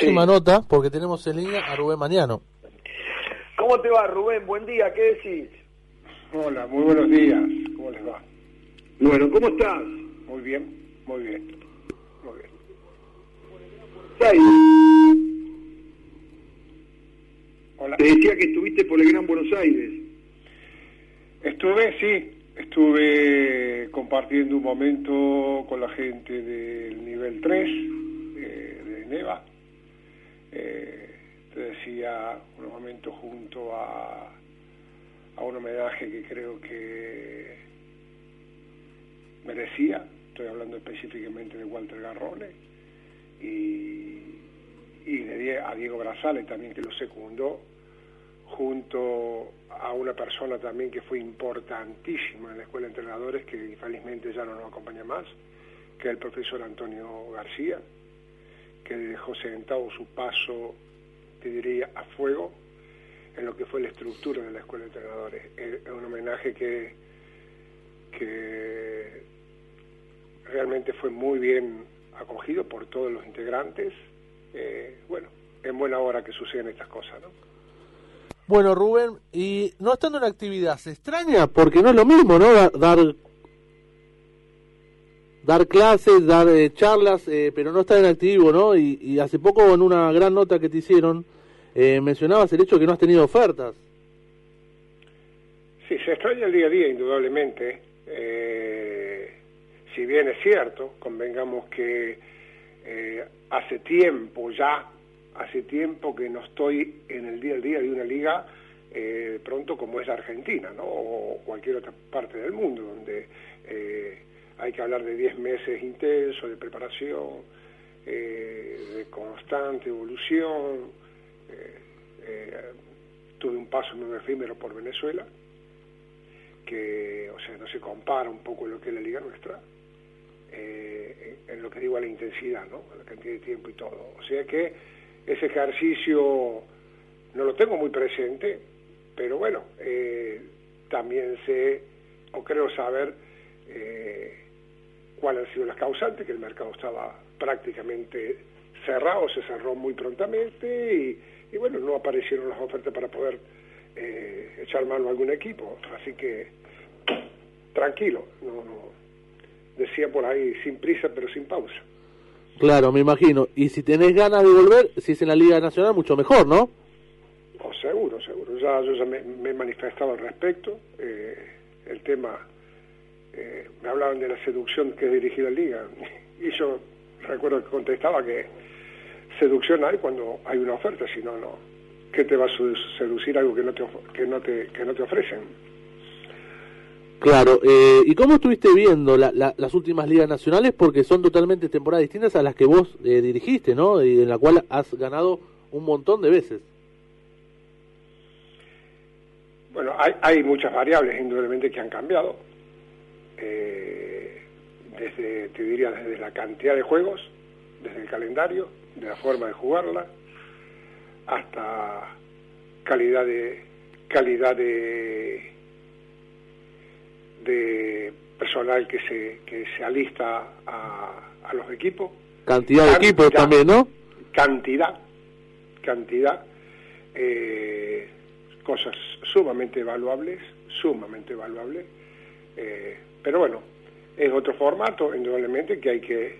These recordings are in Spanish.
Última nota, porque tenemos en línea a Rubén Mañano. ¿Cómo te va, Rubén? Buen día, ¿qué decís? Hola, muy buenos días. ¿Cómo les va? Bueno, ¿cómo estás? Muy bien, muy bien. Muy bien. Hola. Te decía que estuviste por el Gran Buenos Aires. Estuve, sí, estuve compartiendo un momento con la gente del nivel 3 eh, de Neva. Eh, te decía, un momento junto a, a un homenaje que creo que merecía. Estoy hablando específicamente de Walter Garrone y, y de, a Diego Brazales también que lo secundó junto a una persona también que fue importantísima en la Escuela de Entrenadores, que infelizmente ya no nos acompaña más, que es el profesor Antonio García, que dejó sentado su paso, te diría, a fuego en lo que fue la estructura de la Escuela de Entrenadores. Es un homenaje que, que realmente fue muy bien acogido por todos los integrantes. Eh, bueno, en buena hora que suceden estas cosas, ¿no? Bueno, Rubén, y no estando en actividad, ¿se extraña? Porque no es lo mismo, ¿no? Dar dar clases, dar eh, charlas, eh, pero no estar en activo, ¿no? Y, hace poco en una gran nota que te hicieron, eh, mencionabas el hecho de que no has tenido ofertas. Sí, se extraña el día a día, indudablemente. si bien es cierto, convengamos que hace tiempo ya hace tiempo que no estoy en el día a día de una liga eh, pronto como es Argentina, ¿no? O cualquier otra parte del mundo, donde eh, hay que hablar de 10 meses intensos de preparación, eh, de constante evolución. tuve un paso muy efímero por Venezuela, que, o sea, no se compara un poco lo que es la liga nuestra, en lo que digo a la intensidad, ¿no? La cantidad de tiempo y todo. O sea que ese ejercicio no lo tengo muy presente, pero bueno, eh, también sé o creo saber eh, cuáles han sido las causantes, que el mercado estaba prácticamente cerrado, se cerró muy prontamente y, bueno, no aparecieron las ofertas para poder eh, echar mano a algún equipo, así que tranquilo, no, no, decía por ahí sin prisa pero sin pausa. Claro, me imagino. Y si tenés ganas de volver, si es en la Liga Nacional, mucho mejor, ¿no? Oh, seguro, seguro. Ya, yo ya me, he manifestado al respecto. Eh, el tema, eh, me hablaban de la seducción que es dirigida a la Liga. Y yo recuerdo que contestaba que seducción hay cuando hay una oferta, si no, no. ¿Qué te va a seducir algo que no te, que no te, que no te ofrecen? Claro, eh, ¿y cómo estuviste viendo las últimas ligas nacionales? Porque son totalmente temporadas distintas a las que vos eh, dirigiste, ¿no? Y en la cual has ganado un montón de veces. Bueno, hay, hay muchas variables, indudablemente, que han cambiado. Eh, desde, te diría, desde la cantidad de juegos, desde el calendario, de la forma de jugarla, hasta calidad de calidad de de personal que se, que se alista a, a los equipos. Cantidad de equipos también, ¿no? Cantidad, cantidad. Eh, cosas sumamente evaluables, sumamente evaluables. Eh, pero bueno, es otro formato, indudablemente, que hay que...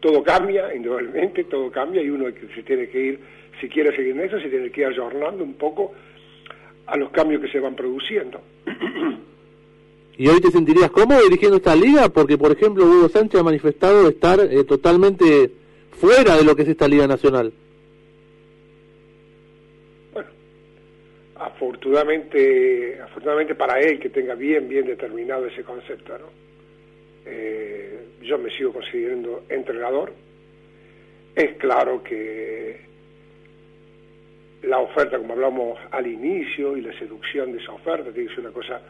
Todo cambia, indudablemente, todo cambia y uno se tiene que ir, si quiere seguir en eso, se tiene que ir ayornando un poco a los cambios que se van produciendo. ¿Y hoy te sentirías cómodo dirigiendo esta liga? Porque, por ejemplo, Hugo Sánchez ha manifestado estar eh, totalmente fuera de lo que es esta liga nacional. Afortunadamente, afortunadamente para él que tenga bien, bien determinado ese concepto, ¿no? Eh, yo me sigo considerando entrenador. Es claro que la oferta, como hablamos al inicio, y la seducción de esa oferta, tiene que ser una cosa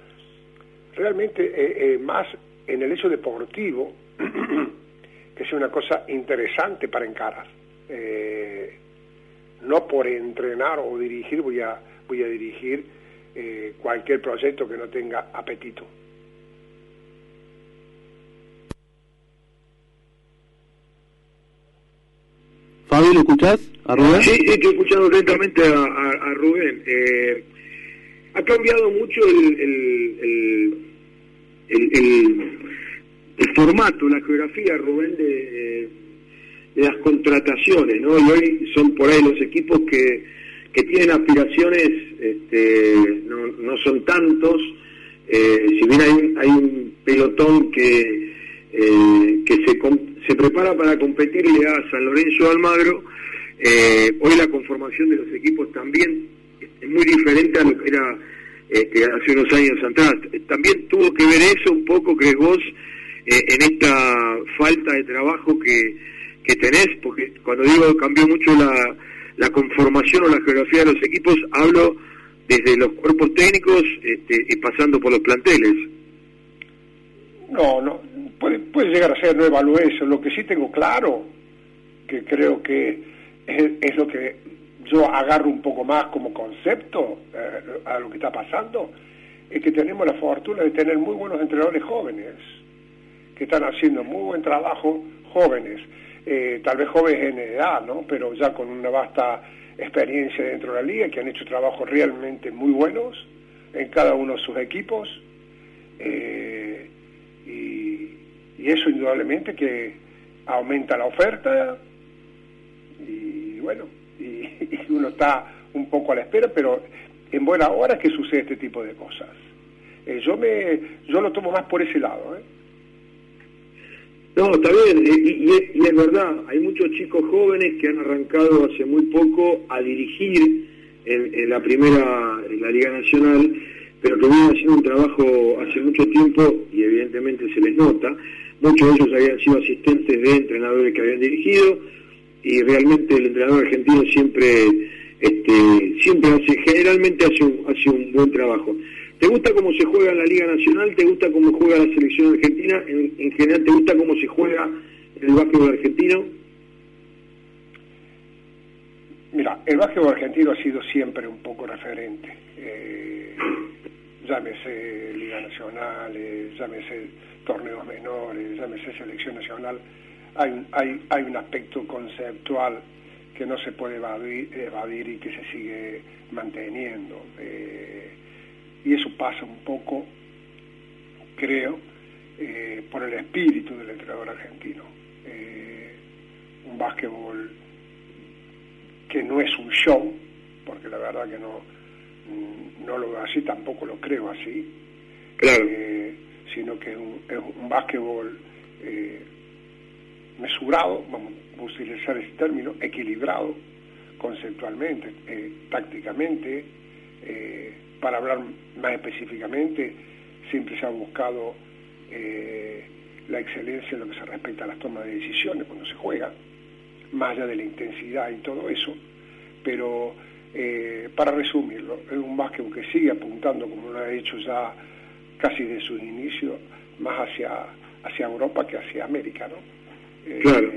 realmente eh, eh, más en el hecho deportivo, que sea una cosa interesante para encarar. No por entrenar o dirigir voy a, voy a dirigir cualquier proyecto que no tenga apetito. Fabián. ¿lo escuchás a Rubén? Sí, sí, estoy escuchando atentamente a, Rubén. Eh, ha cambiado mucho el, el, el, el, formato, la geografía, Rubén, de, de, las contrataciones, ¿no? Y hoy son por ahí los equipos que, que tienen aspiraciones, este, no, no son tantos, eh, si bien hay, hay un pelotón que, eh, que se, se prepara para competirle a San Lorenzo Almagro, eh, hoy la conformación de los equipos también es muy diferente a lo que era este, hace unos años atrás. También tuvo que ver eso un poco, crees vos, eh, en esta falta de trabajo que, que tenés, porque cuando digo cambió mucho la, la conformación o la geografía de los equipos, hablo desde los cuerpos técnicos este, y pasando por los planteles. No, no, puede, llegar a ser, no evalué eso. Lo que sí tengo claro, que creo que es, lo que yo agarro un poco más como concepto eh, a lo que está pasando, es que tenemos la fortuna de tener muy buenos entrenadores jóvenes, que están haciendo muy buen trabajo jóvenes, eh, tal vez jóvenes en edad, ¿no? pero ya con una vasta experiencia dentro de la liga, que han hecho trabajos realmente muy buenos en cada uno de sus equipos. Eh, y, eso indudablemente que aumenta la oferta y bueno, y, uno está un poco a la espera, pero en buena hora que sucede este tipo de cosas. Eh, yo me yo lo tomo más por ese lado. No, está bien, y, es, verdad, hay muchos chicos jóvenes que han arrancado hace muy poco a dirigir en, la primera, en la Liga Nacional, pero que vienen haciendo un trabajo hace mucho tiempo y evidentemente se les nota. Muchos de ellos habían sido asistentes de entrenadores que habían dirigido, y realmente el entrenador argentino siempre este, siempre hace generalmente hace un, hace un buen trabajo. ¿Te gusta cómo se juega en la Liga Nacional? ¿Te gusta cómo juega la selección argentina? En, general, ¿te gusta cómo se juega el básquetbol argentino? Mira, el básquetbol argentino ha sido siempre un poco referente. Eh, llámese Liga Nacional, eh, llámese torneos menores, llámese selección nacional hay, hay, hay un aspecto conceptual que no se puede evadir, y que se sigue manteniendo. Eh, y eso pasa un poco, creo, eh, por el espíritu del entrenador argentino. Eh, un básquetbol que no es un show, porque la verdad que no, no lo veo así, tampoco lo creo así, sino que es un, es un básquetbol mesurado, vamos a utilizar ese término, equilibrado conceptualmente, eh, tácticamente, eh, para hablar más específicamente, siempre se ha buscado eh, la excelencia en lo que se respecta a las tomas de decisiones cuando se juega, más allá de la intensidad y todo eso, pero para resumirlo, es un básquet que sigue apuntando, como lo ha hecho ya casi de sus inicios, más hacia, hacia Europa que hacia América, ¿no? Claro,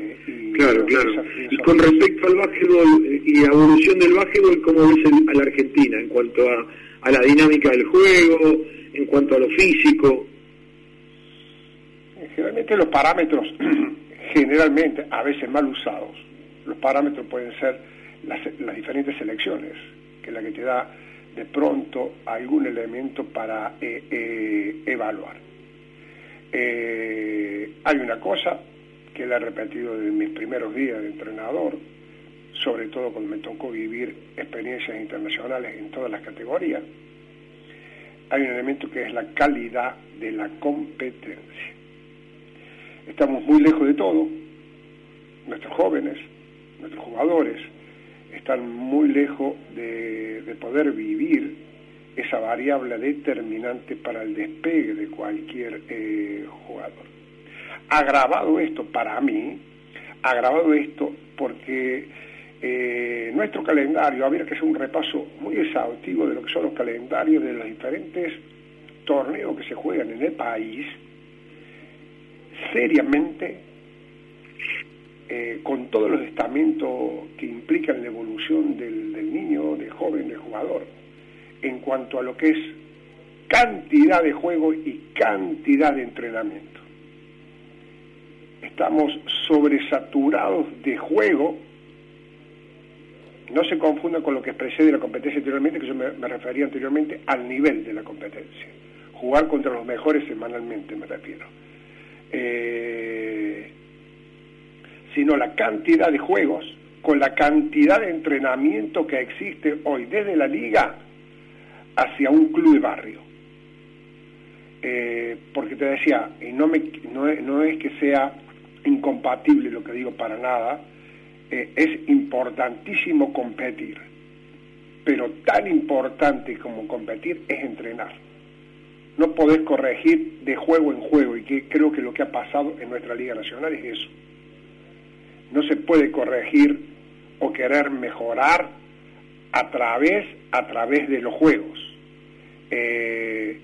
claro, claro. Y con respecto al básquetbol eh, y la evolución del básquetbol, ¿cómo ves a la Argentina en cuanto a, a la dinámica del juego, en cuanto a lo físico? Generalmente los parámetros, generalmente, a veces mal usados, los parámetros pueden ser las, diferentes selecciones, que es la que te da de pronto algún elemento para eh, eh, evaluar. hay una cosa que le he repetido desde mis primeros días de entrenador, sobre todo cuando me tocó vivir experiencias internacionales en todas las categorías, hay un elemento que es la calidad de la competencia. Estamos muy lejos de todo, nuestros jóvenes, nuestros jugadores, están muy lejos de, poder vivir esa variable determinante para el despegue de cualquier eh, jugador agravado esto para mí, agravado esto porque eh, nuestro calendario, habría que hacer un repaso muy exhaustivo de lo que son los calendarios de los diferentes torneos que se juegan en el país, seriamente, eh, con todos los estamentos que implican la evolución del, del niño, del joven, del jugador, en cuanto a lo que es cantidad de juego y cantidad de entrenamiento. Estamos sobresaturados de juego no se confunda con lo que expresé de la competencia anteriormente, que yo me, refería anteriormente al nivel de la competencia. Jugar contra los mejores semanalmente, me refiero. Eh, sino la cantidad de juegos, con la cantidad de entrenamiento que existe hoy desde la liga hacia un club de barrio. Eh, porque te decía, y no, es que sea incompatible lo que digo para nada, eh, es importantísimo competir, pero tan importante como competir es entrenar. No podés corregir de juego en juego y que creo que lo que ha pasado en nuestra Liga Nacional es eso. No se puede corregir o querer mejorar a través, a través de los juegos. Eh,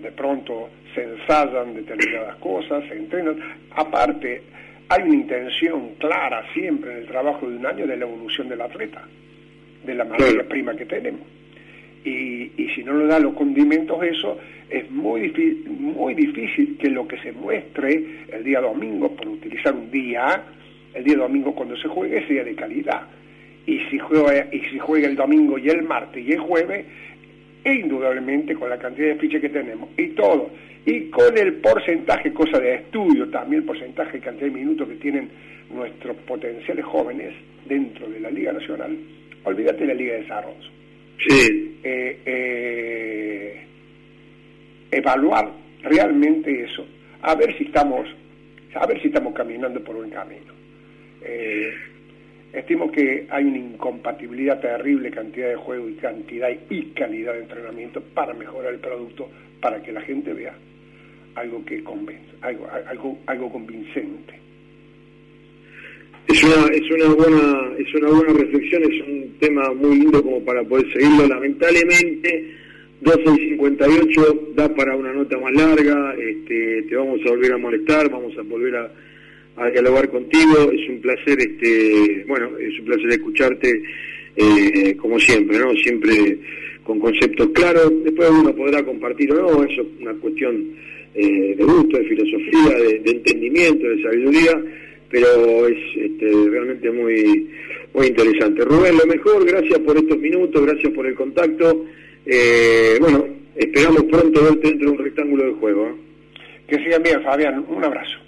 de pronto se ensayan determinadas cosas, se entrenan. Aparte, hay una intención clara siempre en el trabajo de un año de la evolución del atleta, de la materia prima que tenemos. Y, y, si no le da los condimentos eso, es muy difícil, muy difícil que lo que se muestre el día domingo, por utilizar un día, el día domingo cuando se juegue, sea de calidad. Y si juega, y si juega el domingo y el martes y el jueves, e indudablemente con la cantidad de fichas que tenemos y todo y con el porcentaje, cosa de estudio también, el porcentaje de cantidad de minutos que tienen nuestros potenciales jóvenes dentro de la Liga Nacional, olvídate de la Liga de Desarrollo. Sí. Eh, eh, evaluar realmente eso, a ver si estamos, a ver si estamos caminando por un camino. Eh, estimo que hay una incompatibilidad terrible cantidad de juego y cantidad y calidad de entrenamiento para mejorar el producto, para que la gente vea algo que convence, algo, algo, algo convincente. Es una, es una buena, es una buena reflexión, es un tema muy lindo como para poder seguirlo. Lamentablemente, 12 y 58 da para una nota más larga, este, te vamos a volver a molestar, vamos a volver a, a dialogar contigo, es un placer, este, bueno, es un placer escucharte, eh, como siempre, ¿no? Siempre con conceptos claros, después uno podrá compartir o no, eso es una cuestión eh, de gusto, de filosofía, de, entendimiento, de sabiduría, pero es este, realmente muy, muy interesante. Rubén, lo mejor, gracias por estos minutos, gracias por el contacto. Eh, bueno, esperamos pronto verte dentro de un rectángulo de juego. ¿eh? Que sigan bien, Fabián. Un abrazo.